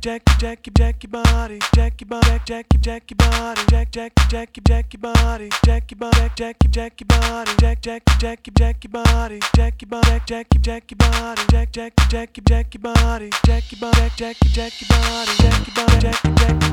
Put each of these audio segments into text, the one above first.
jack jack jack jack your body jack your body jack jack your body jack jack jack jack your body jack your body jack jack your body jack jack jack jack your body jack your body jack jack your body jack jack jack jack your body jack your body jack jack your body jack your body jack jack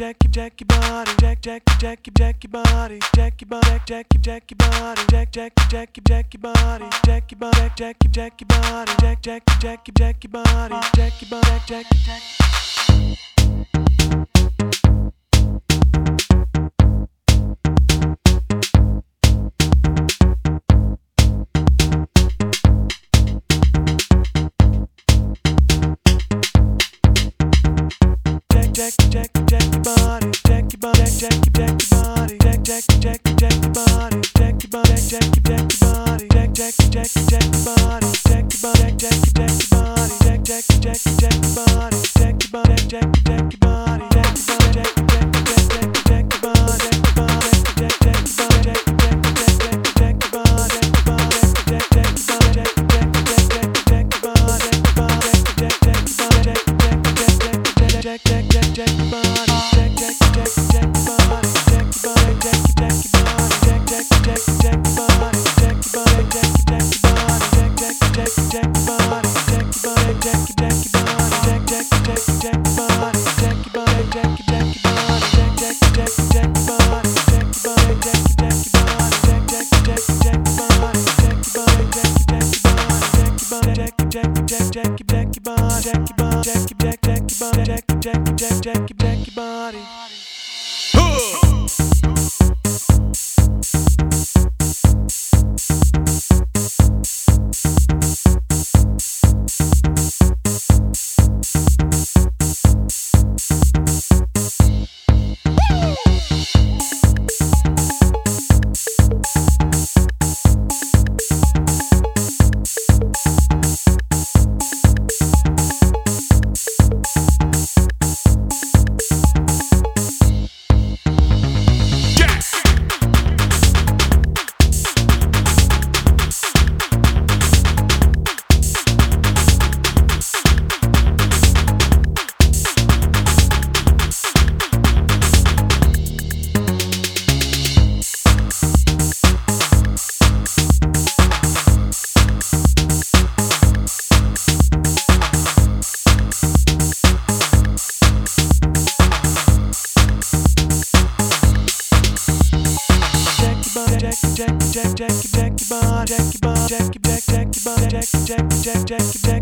jack jack your body jack jack jack jack your body jack your body jack jack your body jack jack jack jack your body jack your body jack jack your body jack jack jack jack your body jack your body jack jack Jackie, Jackie, Jackie. Jack, Jack, Jack, Jack, Jack. jack, jack, jack, jack.